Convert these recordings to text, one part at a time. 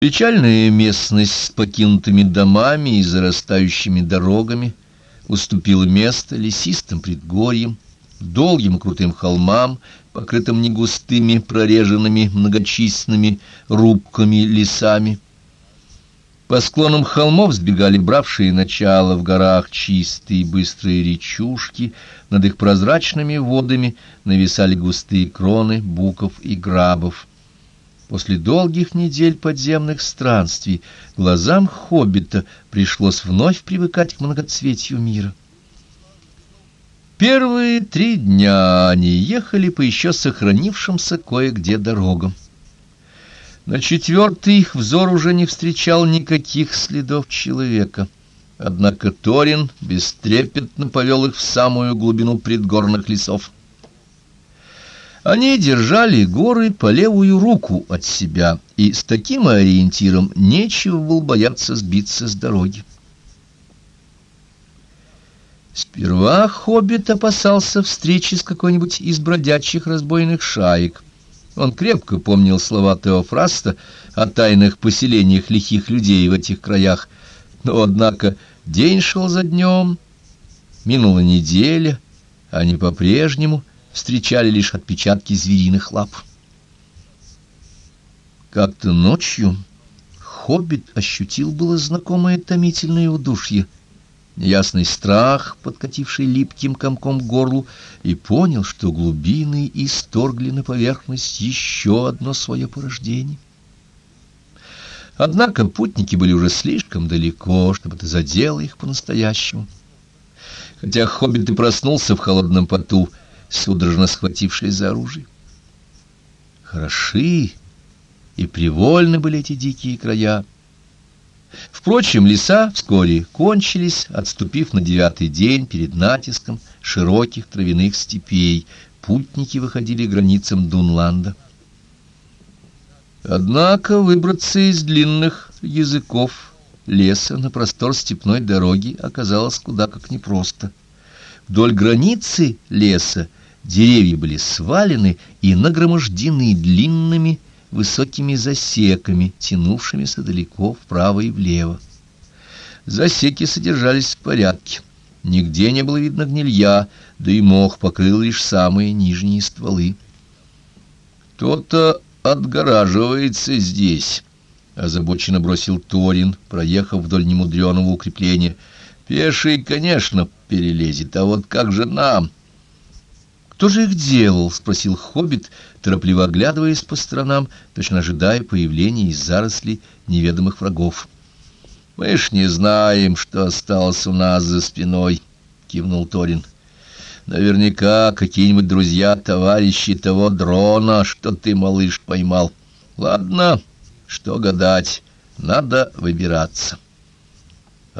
Печальная местность с покинутыми домами и зарастающими дорогами уступила место лесистым предгорьям, долгим крутым холмам, покрытым негустыми, прореженными многочисленными рубками лесами. По склонам холмов сбегали бравшие начало в горах чистые быстрые речушки, над их прозрачными водами нависали густые кроны буков и грабов. После долгих недель подземных странствий глазам хоббита пришлось вновь привыкать к многоцветию мира. Первые три дня они ехали по еще сохранившимся кое-где дорогам. На четвертый их взор уже не встречал никаких следов человека. Однако Торин бестрепетно повел их в самую глубину предгорных лесов. Они держали горы по левую руку от себя, и с таким ориентиром нечего было бояться сбиться с дороги. Сперва хоббит опасался встречи с какой-нибудь из бродячих разбойных шаек. Он крепко помнил слова Теофраста о тайных поселениях лихих людей в этих краях, но, однако, день шел за днем, минула неделя, они по-прежнему встречали лишь отпечатки звериных лап. Как-то ночью хоббит ощутил было знакомое томительное удушье, неясный страх, подкативший липким комком к горлу, и понял, что глубины исторгли на поверхность еще одно свое порождение. Однако путники были уже слишком далеко, чтобы это задело их по-настоящему. Хотя хоббит и проснулся в холодном поту, судорожно схватившись за оружие. Хороши и привольны были эти дикие края. Впрочем, леса вскоре кончились, отступив на девятый день перед натиском широких травяных степей. Путники выходили границам Дунланда. Однако выбраться из длинных языков леса на простор степной дороги оказалось куда как непросто. Вдоль границы леса Деревья были свалены и нагромождены длинными высокими засеками, тянувшимися далеко вправо и влево. Засеки содержались в порядке. Нигде не было видно гнилья, да и мох покрыл лишь самые нижние стволы. «Кто-то отгораживается здесь», — озабоченно бросил Торин, проехав вдоль немудреного укрепления. «Пеший, конечно, перелезет, а вот как же нам?» «Кто же их делал?» — спросил хоббит, торопливо оглядываясь по сторонам, точно ожидая появления из зарослей неведомых врагов. «Мы ж не знаем, что осталось у нас за спиной», — кивнул Торин. «Наверняка какие-нибудь друзья-товарищи того дрона, что ты, малыш, поймал. Ладно, что гадать, надо выбираться».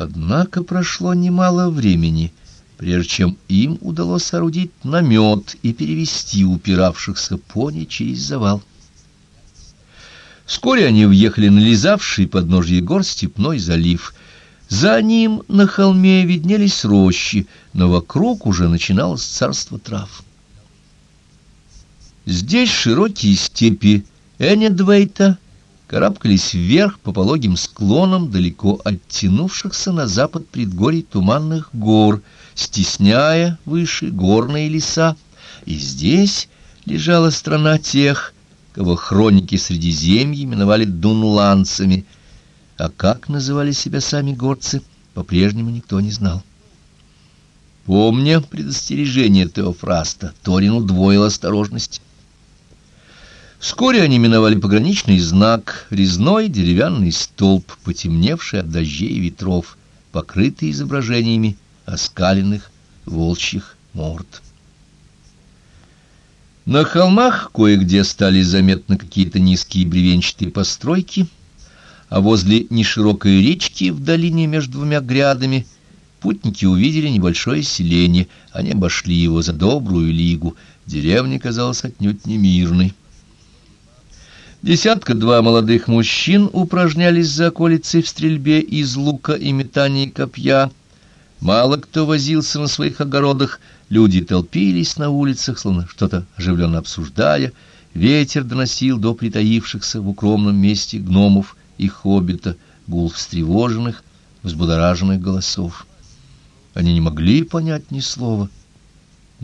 Однако прошло немало времени, — прежде чем им удалось соорудить намет и перевести упиравшихся пони через завал. Вскоре они въехали на лизавший подножье гор степной залив. За ним на холме виднелись рощи, но вокруг уже начиналось царство трав. Здесь широкие степи Энедвейта карабкались вверх по пологим склонам далеко оттянувшихся на запад предгорий туманных гор — стесняя выше горные леса, и здесь лежала страна тех, кого хроники Средиземья именовали дунландцами, а как называли себя сами горцы, по-прежнему никто не знал. Помня предостережение Теофраста, Торин удвоил осторожность. Вскоре они миновали пограничный знак, резной деревянный столб, потемневший от дождей и ветров, покрытый изображениями оскаленных волчьих морд. На холмах кое-где стали заметны какие-то низкие бревенчатые постройки, а возле неширокой речки в долине между двумя грядами путники увидели небольшое селение. Они обошли его за добрую лигу. Деревня казалась отнюдь не мирной. Десятка-два молодых мужчин упражнялись за околицей в стрельбе из лука и метании копья — Мало кто возился на своих огородах, люди толпились на улицах, словно что-то оживленно обсуждая, ветер доносил до притаившихся в укромном месте гномов и хоббита гул встревоженных, взбудораженных голосов. Они не могли понять ни слова —